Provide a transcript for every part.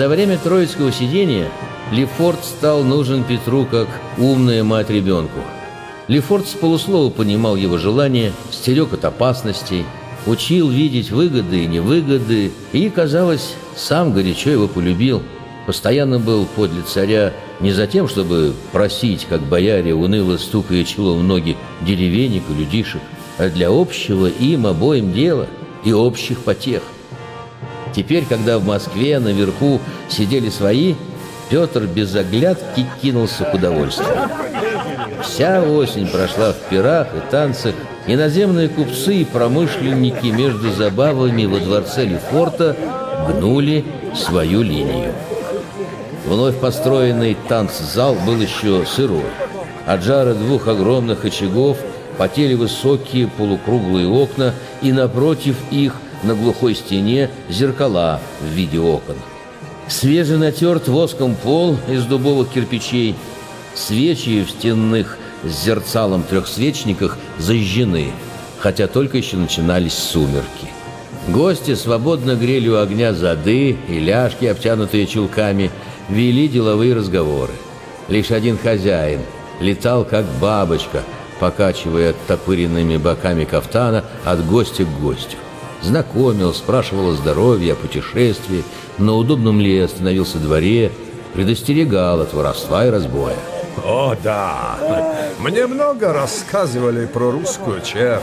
За время троицкого сидения Лефорт стал нужен Петру как умная мать ребенку. Лефорт с полуслова понимал его желания, стерег от опасностей, учил видеть выгоды и невыгоды и, казалось, сам горячо его полюбил. Постоянно был подле царя не за тем, чтобы просить, как бояре, уныло стукая челом в ноги деревенек и людишек, а для общего им обоим дела и общих потех. Теперь, когда в Москве наверху сидели свои, Петр без оглядки кинулся к удовольствию. Вся осень прошла в пирах и танцах, Иноземные купцы и промышленники между забавами во дворце Лефорта гнули свою линию. Вновь построенный танцзал был еще сырой. От жара двух огромных очагов потели высокие полукруглые окна, и напротив их на глухой стене зеркала в виде окон. Свеженатерт воском пол из дубовых кирпичей, свечи в стенных с зерцалом трехсвечниках зажжены, хотя только еще начинались сумерки. Гости свободно грели у огня зады и ляжки, обтянутые чулками, вели деловые разговоры. Лишь один хозяин летал, как бабочка, покачивая оттопыренными боками кафтана от гостя к гостю. Знакомил, спрашивал о здоровье, о путешествии, на удобном ли остановился дворе, предостерегал от воровства и разбоя. О, да. Мне много рассказывали про русскую чернь.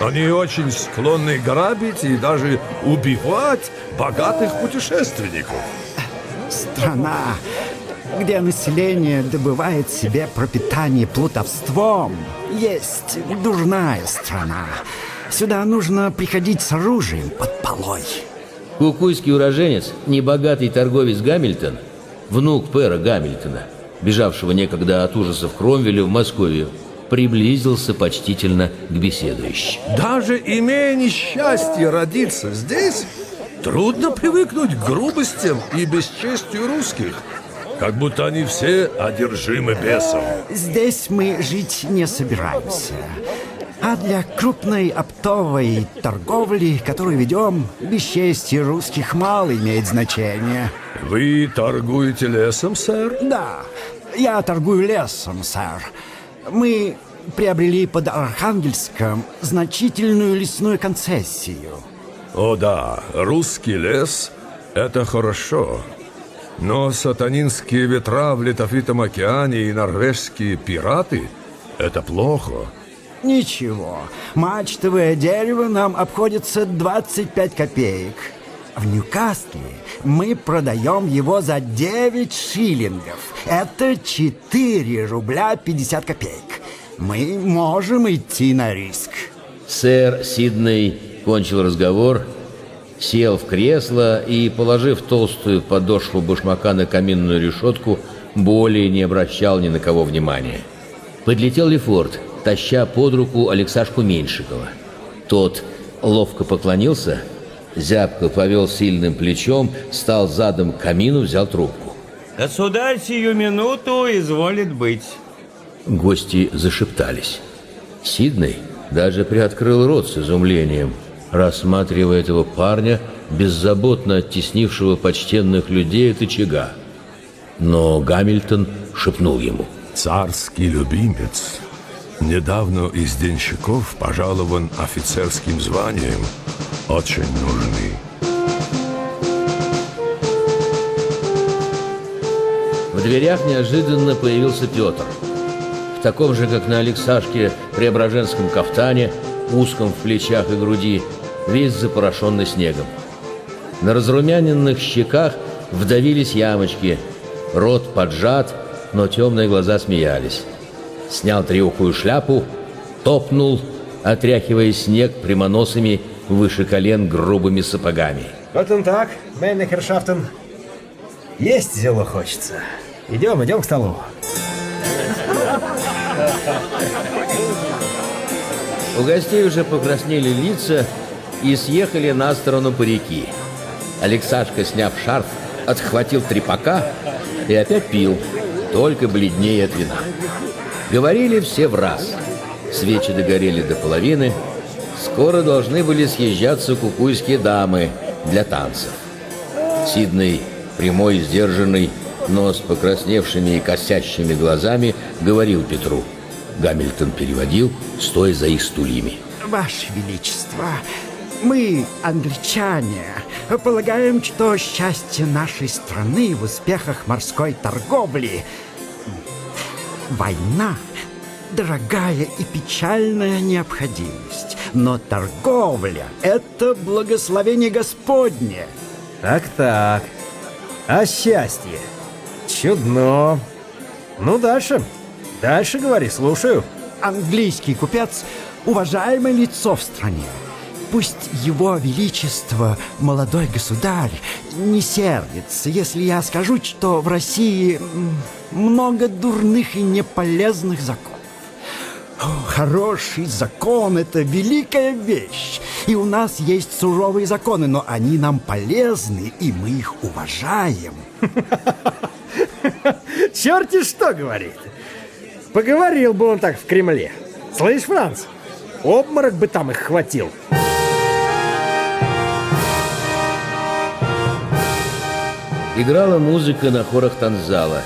Они очень склонны грабить и даже убивать богатых путешественников. Страна, где население добывает себе пропитание плутовством, есть дурная страна. Сюда нужно приходить с оружием под полой. Кукуйский уроженец, небогатый торговец Гамильтон, внук Пэра Гамильтона, бежавшего некогда от ужасов Кромвеля в Москве, приблизился почтительно к беседующим. Даже имея несчастье родиться здесь, трудно привыкнуть к грубостям и бесчестию русских, как будто они все одержимы бесом. Здесь мы жить не собираемся. А для крупной оптовой торговли, которую ведем, бесчестие русских мало имеет значения. Вы торгуете лесом, сэр? Да, я торгую лесом, сэр. Мы приобрели под Архангельском значительную лесную концессию. О да, русский лес — это хорошо. Но сатанинские ветра в Летофитом океане и норвежские пираты — это плохо. Ничего, мачтовое дерево нам обходится 25 копеек. В Ньюкасле мы продаем его за 9 шиллингов. Это 4 рубля 50 копеек. Мы можем идти на риск. Сэр Сидней кончил разговор, сел в кресло и, положив толстую подошву башмака на каминную решетку, более не обращал ни на кого внимания. Подлетел Лефорт – таща под руку Алексашку Меньшикова. Тот ловко поклонился, зябко повел сильным плечом, стал задом к камину, взял трубку. «Государь, сию минуту изволит быть». Гости зашептались. Сиднey даже приоткрыл рот с изумлением, рассматривая этого парня, беззаботно оттеснившего почтенных людей от очага. Но Гамильтон шепнул ему. «Царский любимец Недавно из денщиков пожалован офицерским званием. Очень нужный. В дверях неожиданно появился Петр. В таком же, как на Алексашке, преображенском кафтане, узком в плечах и груди, весь запорошенный снегом. На разрумяненных щеках вдавились ямочки, рот поджат, но темные глаза смеялись снял треухую шляпу, топнул, отряхивая снег прямоносыми выше колен грубыми сапогами. Вот он так, Мэнни Хершафтен. Есть зело хочется. Идем, идем к столу. У гостей уже покраснели лица и съехали на сторону по реки. Алексашка, сняв шарф, отхватил трепака и опять пил, только бледнее от вина. Говорили все в раз. Свечи догорели до половины. Скоро должны были съезжаться кукуйские дамы для танцев. Сиднey прямой, сдержанный, но с покрасневшими и косящими глазами, говорил Петру. Гамильтон переводил, стоя за их стульями. Ваше Величество, мы, англичане, полагаем, что счастье нашей страны в успехах морской торговли. Война – дорогая и печальная необходимость, но торговля – это благословение Господне. Так-так. А счастье? Чудно. Ну, дальше. Дальше говори, слушаю. Английский купец – уважаемое лицо в стране. Пусть его величество, молодой государь, не сердится, если я скажу, что в России много дурных и неполезных законов. Хороший закон – это великая вещь. И у нас есть суровые законы, но они нам полезны, и мы их уважаем. Черти что говорит. Поговорил бы он так в Кремле. Слышь, Франц, обморок бы там их хватил. Играла музыка на хорах танзала.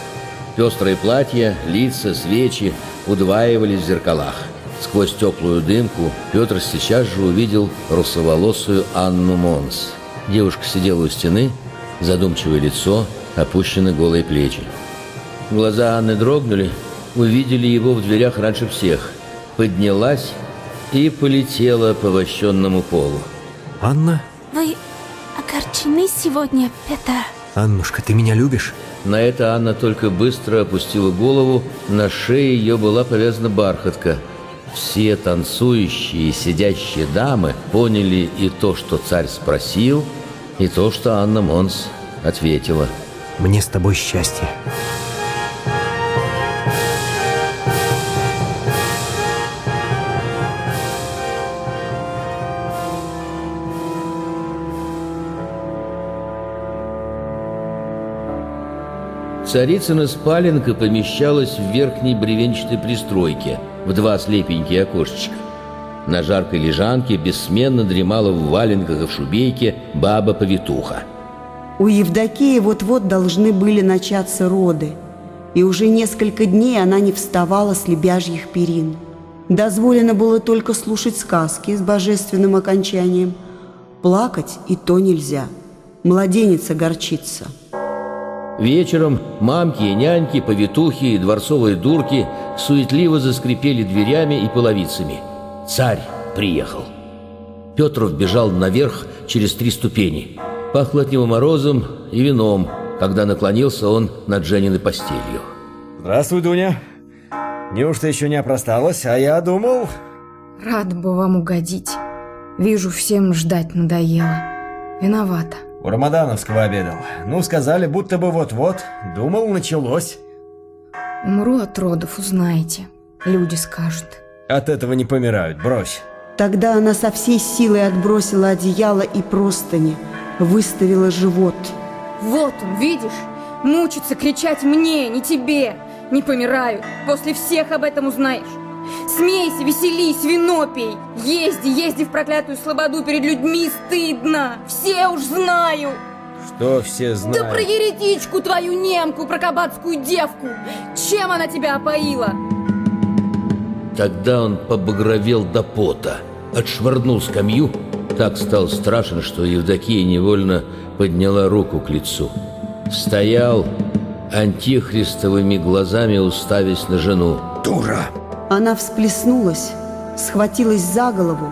Пестрые платья, лица, свечи удваивались в зеркалах. Сквозь теплую дымку Петр сейчас же увидел русоволосую Анну Монс. Девушка сидела у стены, задумчивое лицо, опущены голые плечи. Глаза Анны дрогнули, увидели его в дверях раньше всех. Поднялась и полетела по вощенному полу. Анна? Вы огорчены сегодня, Петр? Аннушка, ты меня любишь? На это Анна только быстро опустила голову, на шее ее была повязана бархатка. Все танцующие и сидящие дамы поняли и то, что царь спросил, и то, что Анна Монс ответила. Мне с тобой счастье. Царицына спаленка помещалась в верхней бревенчатой пристройке, в два слепенькие окошечка. На жаркой лежанке бессменно дремала в валенках и в шубейке баба-повитуха. У Евдокии вот-вот должны были начаться роды, и уже несколько дней она не вставала с лебяжьих перин. Дозволено было только слушать сказки с божественным окончанием. Плакать и то нельзя. Младенец огорчится. Вечером мамки и няньки, повитухи и дворцовые дурки суетливо заскрипели дверями и половицами. Царь приехал. Петров бежал наверх через три ступени. Пахло от него морозом и вином, когда наклонился он над Жениной постелью. Здравствуй, Дуня. Неужто еще не опросталась? А я думал... Рада бы вам угодить. Вижу, всем ждать надоело. Виновата. У Рамадановского обедал. Ну, сказали, будто бы вот-вот. Думал, началось. Умру от родов, узнаете. Люди скажут. От этого не помирают, брось. Тогда она со всей силой отбросила одеяло и простыни, выставила живот. Вот он, видишь? Мучится кричать мне, не тебе. Не помираю. После всех об этом узнаешь. Смейся, веселись, вино пей. Езди, езди в проклятую слободу перед людьми стыдно. Все уж знаю. Что все знают? Да про еретичку твою немку, про кабацкую девку. Чем она тебя опоила? Тогда он побагровел до пота, отшвырнул скамью, так стал страшен, что Евдокия невольно подняла руку к лицу. Стоял, антихристовыми глазами уставясь на жену. Дура! Она всплеснулась, схватилась за голову,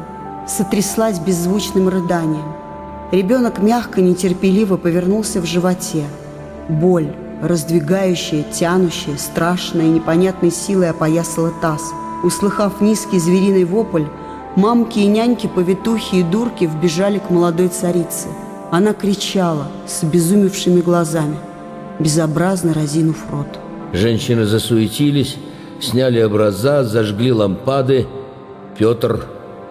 сотряслась беззвучным рыданием. Ребенок мягко, нетерпеливо повернулся в животе. Боль, раздвигающая, тянущая, страшная непонятной силой опоясала таз. Услыхав низкий звериный вопль, мамки и няньки, повитухи и дурки вбежали к молодой царице. Она кричала с обезумевшими глазами, безобразно разинув рот. Женщины засуетились, сняли образа, зажгли лампады. Петр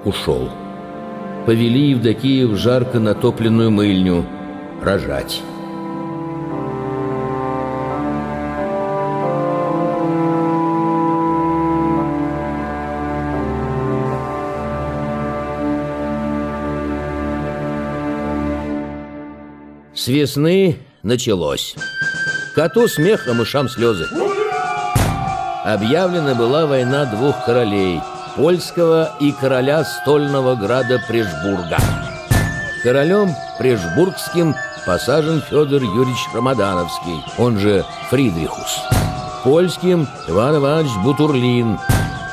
ушел. Повели Евдокию в жарко натопленную мыльню рожать. С весны началось. Коту смех, а мышам слезы. Объявлена была война двух королей – польского и короля стольного града Прежбурга. Королем Прежбургским посажен Федор Юрьевич Рамадановский, он же Фридрихус. Польским Иван Иванович Бутурлин,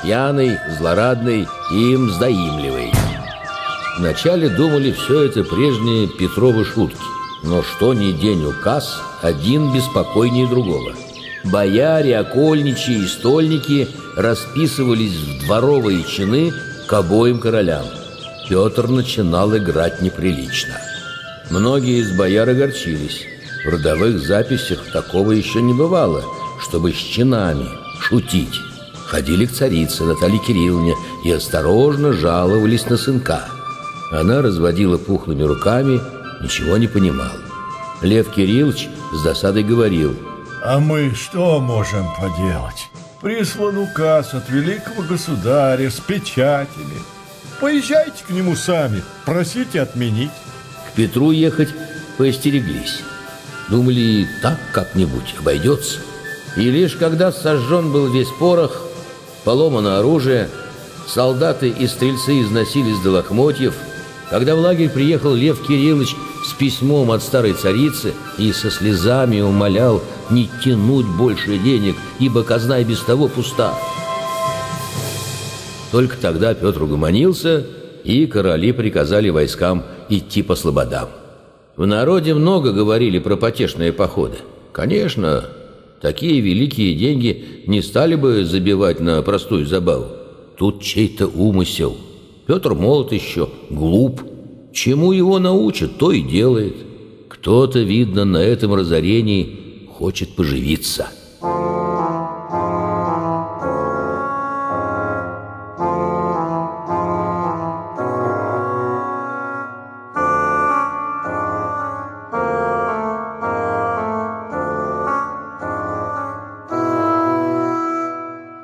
пьяный, злорадный и мздоимливый. Вначале думали все это прежние Петровы шутки. Но что ни день указ, один беспокойнее другого. Бояре, окольничьи и стольники расписывались в дворовые чины к обоим королям. Петр начинал играть неприлично. Многие из бояр огорчились. В родовых записях такого еще не бывало, чтобы с чинами шутить. Ходили к царице Наталье Кирилловне и осторожно жаловались на сынка. Она разводила пухлыми руками, ничего не понимал. Лев Кириллович с досадой говорил. «А мы что можем поделать? Прислан указ от великого государя с печатями. Поезжайте к нему сами, просите отменить». К Петру ехать поостереглись. Думали, так как-нибудь обойдется. И лишь когда сожжен был весь порох, поломано оружие, солдаты и стрельцы износились до лохмотьев, когда в лагерь приехал Лев Кириллович с письмом от старой царицы и со слезами умолял не тянуть больше денег, ибо казна и без того пуста. Только тогда Петр угомонился, и короли приказали войскам идти по слободам. В народе много говорили про потешные походы. Конечно, такие великие деньги не стали бы забивать на простую забаву. Тут чей-то умысел. Петр молод еще, глуп. Чему его научат, то и делает. Кто-то, видно, на этом разорении хочет поживиться».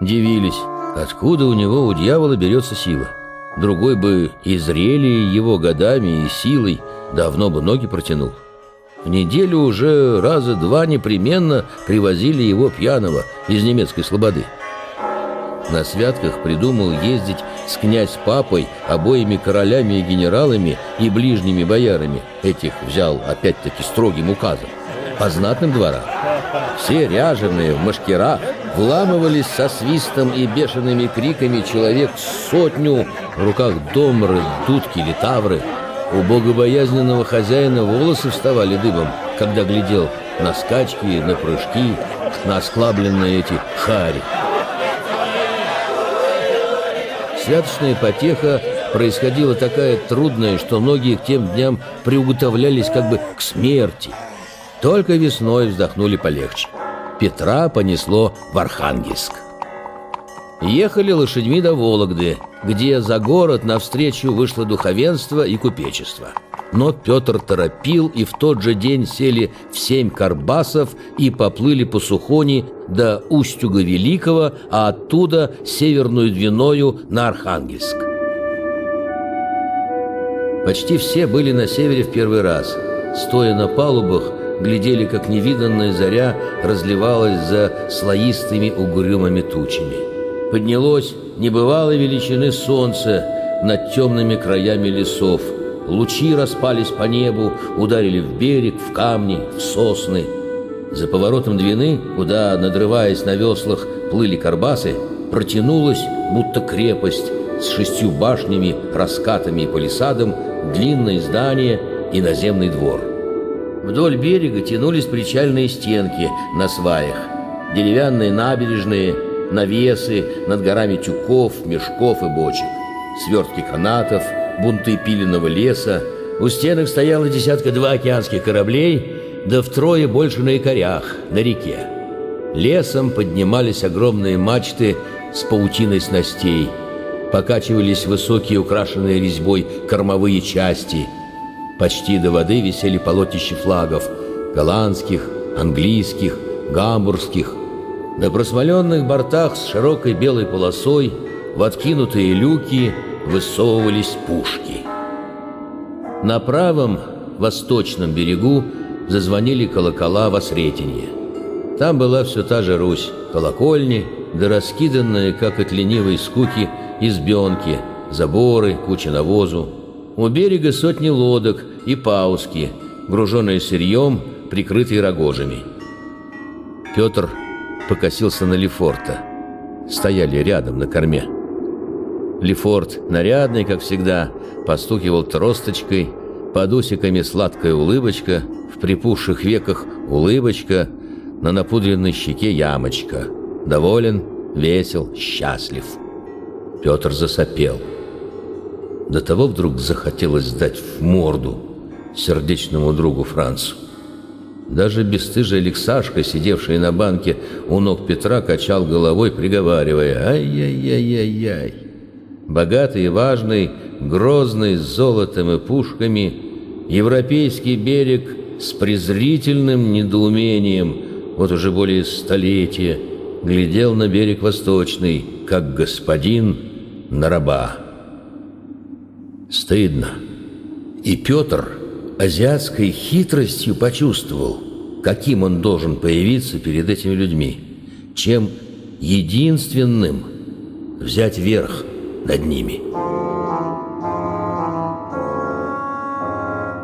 Дивились, откуда у него у дьявола берется сила. Другой бы и зрели его годами и силой, давно бы ноги протянул. В неделю уже раза два непременно привозили его пьяного из немецкой слободы. На святках придумал ездить с князь-папой, обоими королями и генералами и ближними боярами. Этих взял опять-таки строгим указом. По знатным дворам. Все ряженые в машкерах вламывались со свистом и бешеными криками человек сотню, в руках домры, дудки или тавры. У богобоязненного хозяина волосы вставали дыбом, когда глядел на скачки, на прыжки, на осклабленные эти хари. Святочная потеха происходила такая трудная, что многие к тем дням приуготовлялись как бы к смерти. Только весной вздохнули полегче. Петра понесло в Архангельск. Ехали лошадьми до Вологды, где за город навстречу вышло духовенство и купечество. Но Петр торопил, и в тот же день сели в семь карбасов и поплыли по Сухони до Устюга Великого, а оттуда северную Двиною на Архангельск. Почти все были на севере в первый раз. Стоя на палубах, глядели, как невиданная заря разливалась за слоистыми угрюмыми тучами. Поднялось небывалой величины солнце над темными краями лесов. Лучи распались по небу, ударили в берег, в камни, в сосны. За поворотом Двины, куда, надрываясь на веслах, плыли карбасы, протянулась, будто крепость, с шестью башнями, раскатами и палисадом, длинное здание и наземный двор. Вдоль берега тянулись причальные стенки на сваях, деревянные набережные, навесы над горами тюков, мешков и бочек, свертки канатов, бунты пиленного леса. У стенок стояло десятка-два океанских кораблей, да втрое больше на якорях, на реке. Лесом поднимались огромные мачты с паутиной снастей, покачивались высокие украшенные резьбой кормовые части – Почти до воды висели полотнища флагов – голландских, английских, гамбургских. На просмоленных бортах с широкой белой полосой в откинутые люки высовывались пушки. На правом, восточном берегу зазвонили колокола во Сретенье. Там была все та же Русь, колокольни, да раскиданные, как от ленивой скуки, избенки, заборы, куча навозу. У берега сотни лодок и пауски, груженные сырьем, прикрытые рогожами. Петр покосился на Лефорта. Стояли рядом на корме. Лефорт, нарядный, как всегда, постукивал тросточкой, под усиками сладкая улыбочка, в припухших веках улыбочка, на напудренной щеке ямочка. Доволен, весел, счастлив. Петр засопел. До того вдруг захотелось сдать в морду сердечному другу Францу. Даже бесстыжий Алексашка, сидевший на банке у ног Петра, качал головой, приговаривая «Ай-яй-яй-яй-яй». Богатый важный, грозный, с золотом и пушками, европейский берег с презрительным недоумением, вот уже более столетия, глядел на берег восточный, как господин на раба. Стыдно. И Петр азиатской хитростью почувствовал, каким он должен появиться перед этими людьми, чем единственным взять верх над ними.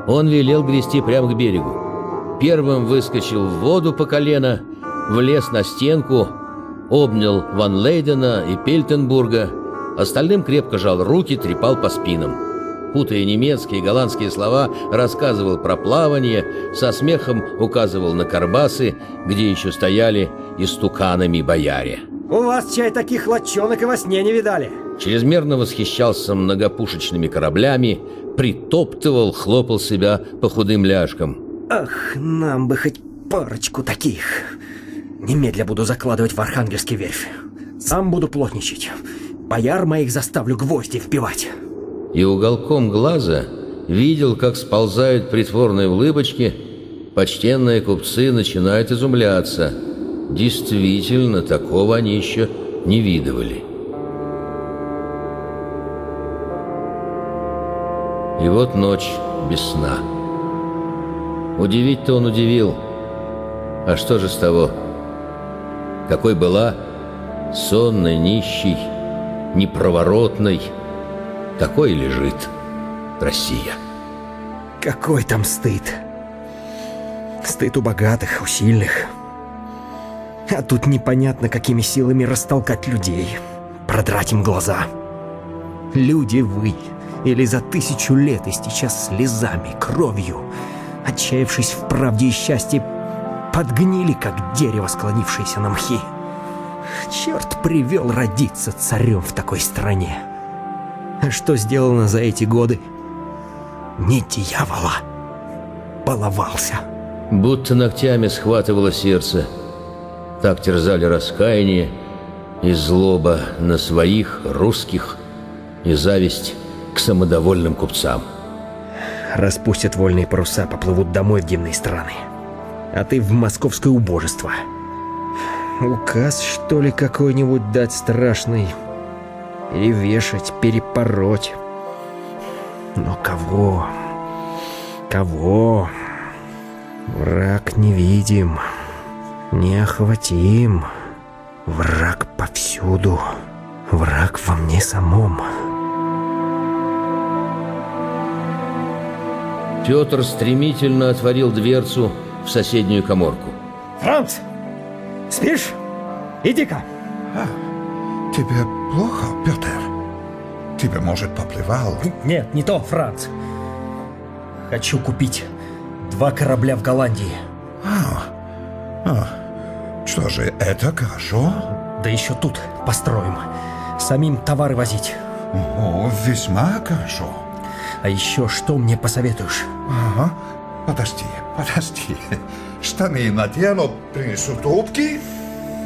Он велел грести прямо к берегу. Первым выскочил в воду по колено, влез на стенку, обнял Ван Лейдена и Пельтенбурга, остальным крепко жал руки, трепал по спинам путая немецкие и голландские слова, рассказывал про плавание, со смехом указывал на карбасы, где еще стояли истуканами бояре. У вас, чай, таких лодчонок и во сне не видали. Чрезмерно восхищался многопушечными кораблями, притоптывал, хлопал себя по худым ляжкам. Ах, нам бы хоть парочку таких. Немедля буду закладывать в Архангельский верфь. Сам буду плотничать. Бояр моих заставлю гвозди вбивать и уголком глаза видел, как сползают притворные улыбочки, почтенные купцы начинают изумляться. Действительно, такого они еще не видывали. И вот ночь без сна. Удивить-то он удивил. А что же с того? Какой была сонной, нищей, непроворотной, такой лежит Россия. Какой там стыд? Стыд у богатых, у сильных. А тут непонятно, какими силами растолкать людей, продрать им глаза. Люди вы, или за тысячу лет истеча слезами, кровью, отчаявшись в правде и счастье, подгнили, как дерево, склонившееся на мхи. Черт привел родиться царем в такой стране. Что сделано за эти годы? Не дьявола. Баловался. Будто ногтями схватывало сердце. Так терзали раскаяние и злоба на своих, русских, и зависть к самодовольным купцам. Распустят вольные паруса, поплывут домой в дивные страны. А ты в московское убожество. Указ, что ли, какой-нибудь дать страшный и вешать, перепороть. Но кого? Кого? Враг невидим, неохватим. Враг повсюду. Враг во мне самом. Петр стремительно отворил дверцу в соседнюю коморку. Франц! Спишь? Иди-ка. А, тебе плохо, Петр? Тебе, может, поплевал? Нет, не то, Франц. Хочу купить два корабля в Голландии. А, а, что же, это хорошо? Да еще тут построим. Самим товары возить. О, весьма хорошо. А еще что мне посоветуешь? Ага. Подожди, подожди. Штаны надену, принесу трубки.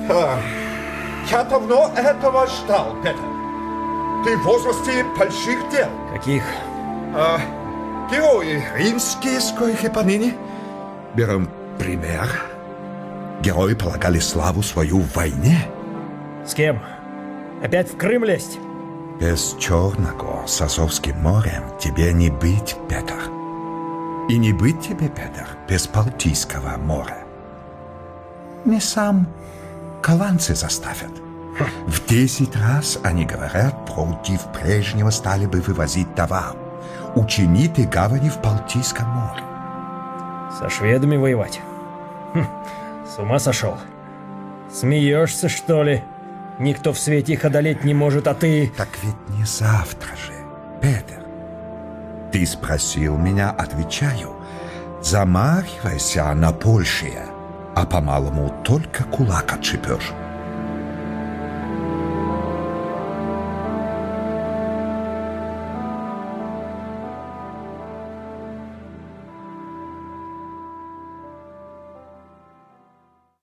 А, я давно этого ждал, Петр. Ты в возрасте больших дел. Каких? А, герои римские, сколько по ныне. Берем пример. Герои полагали славу свою в войне. С кем? Опять в Крым лезть? Без Черного с Азовским морем тебе не быть, Петр. И не быть тебе, Петр, без Балтийского моря. Не сам голландцы заставят. В десять раз они говорят, против прежнего стали бы вывозить товар. Учинить и гавани в Балтийском море. Со шведами воевать? Хм, с ума сошел. Смеешься, что ли? Никто в свете их одолеть не может, а ты... Так ведь не завтра же, Петр. Ты спросил меня, отвечаю. Замахивайся на большее, а по-малому только кулак отшибешь.